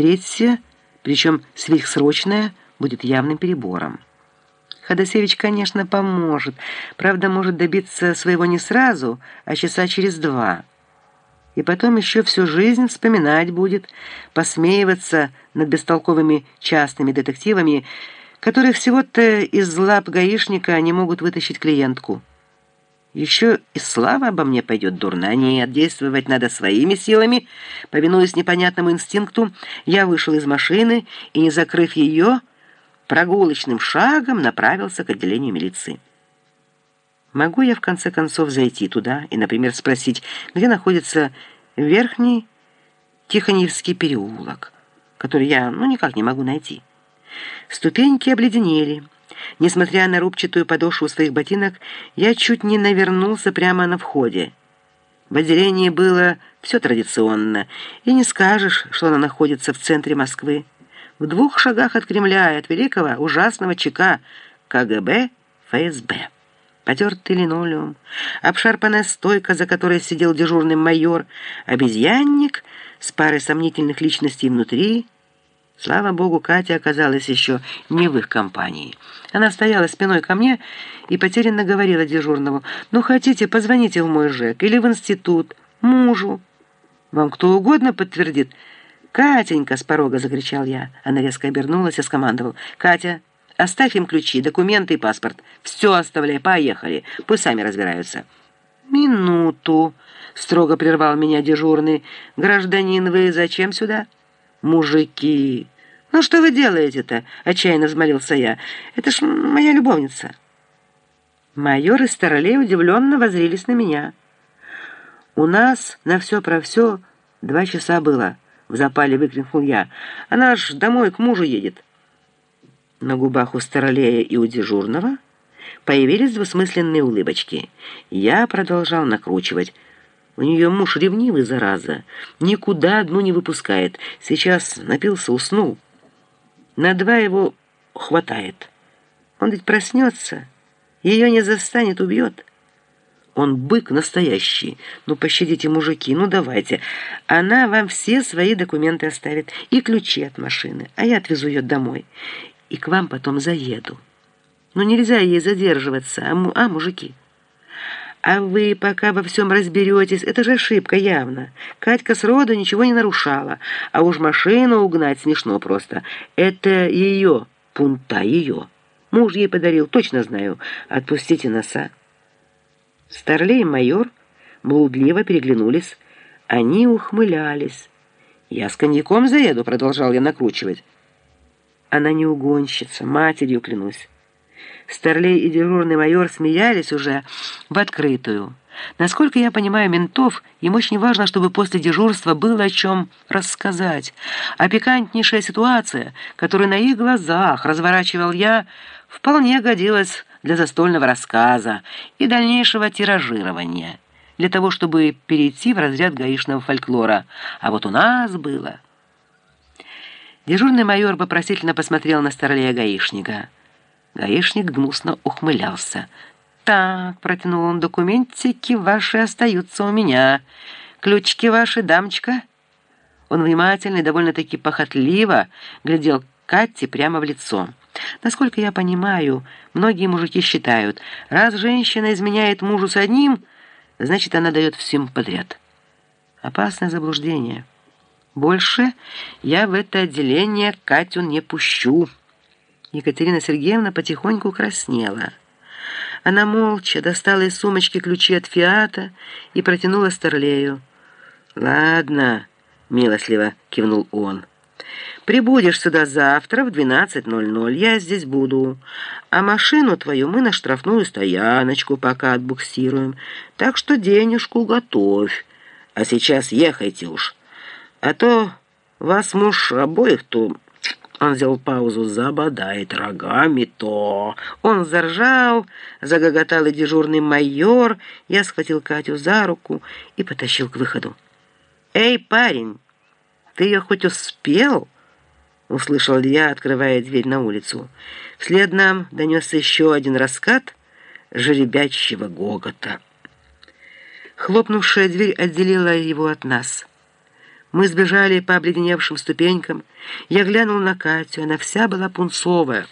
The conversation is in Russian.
Третье, причем сверхсрочное, будет явным перебором. Ходосевич, конечно, поможет, правда, может добиться своего не сразу, а часа через два. И потом еще всю жизнь вспоминать будет, посмеиваться над бестолковыми частными детективами, которые всего-то из лап гаишника не могут вытащить клиентку. Еще и слава обо мне пойдет дурно. Нет, действовать надо своими силами. Повинуясь непонятному инстинкту, я вышел из машины и, не закрыв ее, прогулочным шагом направился к отделению милиции. Могу я, в конце концов, зайти туда и, например, спросить, где находится верхний Тихоневский переулок, который я, ну, никак не могу найти. Ступеньки обледенели. Несмотря на рубчатую подошву своих ботинок, я чуть не навернулся прямо на входе. В отделении было все традиционно, и не скажешь, что оно находится в центре Москвы. В двух шагах от Кремля и от великого ужасного ЧК КГБ ФСБ. Потертый линолеум, обшарпанная стойка, за которой сидел дежурный майор, обезьянник с парой сомнительных личностей внутри — Слава богу, Катя оказалась еще не в их компании. Она стояла спиной ко мне и потерянно говорила дежурному, «Ну, хотите, позвоните в мой ЖЭК или в институт, мужу». «Вам кто угодно подтвердит». «Катенька!» — с порога закричал я. Она резко обернулась и скомандовал. «Катя, оставь им ключи, документы и паспорт. Все оставляй, поехали. Пусть сами разбираются». «Минуту!» — строго прервал меня дежурный. «Гражданин, вы зачем сюда?» «Мужики! Ну что вы делаете-то?» — отчаянно взмолился я. «Это ж моя любовница». Майор и Старолей удивленно возрились на меня. «У нас на все про все два часа было», — в запале выкрикнул я. «Она ж домой к мужу едет». На губах у Старолея и у дежурного появились двусмысленные улыбочки. Я продолжал накручивать — у нее муж ревнивый, зараза. Никуда одну не выпускает. Сейчас напился, уснул. На два его хватает. Он ведь проснется. Ее не застанет, убьет. Он бык настоящий. Ну, пощадите, мужики, ну давайте. Она вам все свои документы оставит и ключи от машины, а я отвезу ее домой. И к вам потом заеду. Ну, нельзя ей задерживаться, а, а мужики... А вы пока во всем разберетесь, это же ошибка явно. Катька сроду ничего не нарушала, а уж машину угнать смешно просто. Это ее, пунта ее. Муж ей подарил, точно знаю. Отпустите носа. Старлей и майор блудливо переглянулись. Они ухмылялись. «Я с коньяком заеду», — продолжал я накручивать. Она не угонщица, матерью клянусь. Старлей и дежурный майор смеялись уже в открытую. Насколько я понимаю ментов, им очень важно, чтобы после дежурства было о чем рассказать. А пикантнейшая ситуация, которую на их глазах разворачивал я, вполне годилась для застольного рассказа и дальнейшего тиражирования, для того, чтобы перейти в разряд гаишного фольклора. А вот у нас было... Дежурный майор вопросительно посмотрел на старлея гаишника. Гаишник гнусно ухмылялся. «Так», — протянул он, — «документики ваши остаются у меня. Ключики ваши, дамочка». Он внимательно и довольно-таки похотливо глядел Катте прямо в лицо. Насколько я понимаю, многие мужики считают, раз женщина изменяет мужу с одним, значит, она дает всем подряд. Опасное заблуждение. Больше я в это отделение Катю не пущу». Екатерина Сергеевна потихоньку краснела. Она молча достала из сумочки ключи от «Фиата» и протянула Старлею. «Ладно», — милостливо кивнул он. «Прибудешь сюда завтра в 12.00, я здесь буду. А машину твою мы на штрафную стояночку пока отбуксируем. Так что денежку готовь. А сейчас ехайте уж. А то вас муж обоих то он взял паузу, забодает рогами то. Он заржал, загоготал и дежурный майор. Я схватил Катю за руку и потащил к выходу. «Эй, парень, ты ее хоть успел?» Услышал я, открывая дверь на улицу. Вслед нам донесся еще один раскат жеребячьего гогота. Хлопнувшая дверь отделила его от нас. Мы сбежали по обледеневшим ступенькам. Я глянул на Катю, она вся была пунцовая.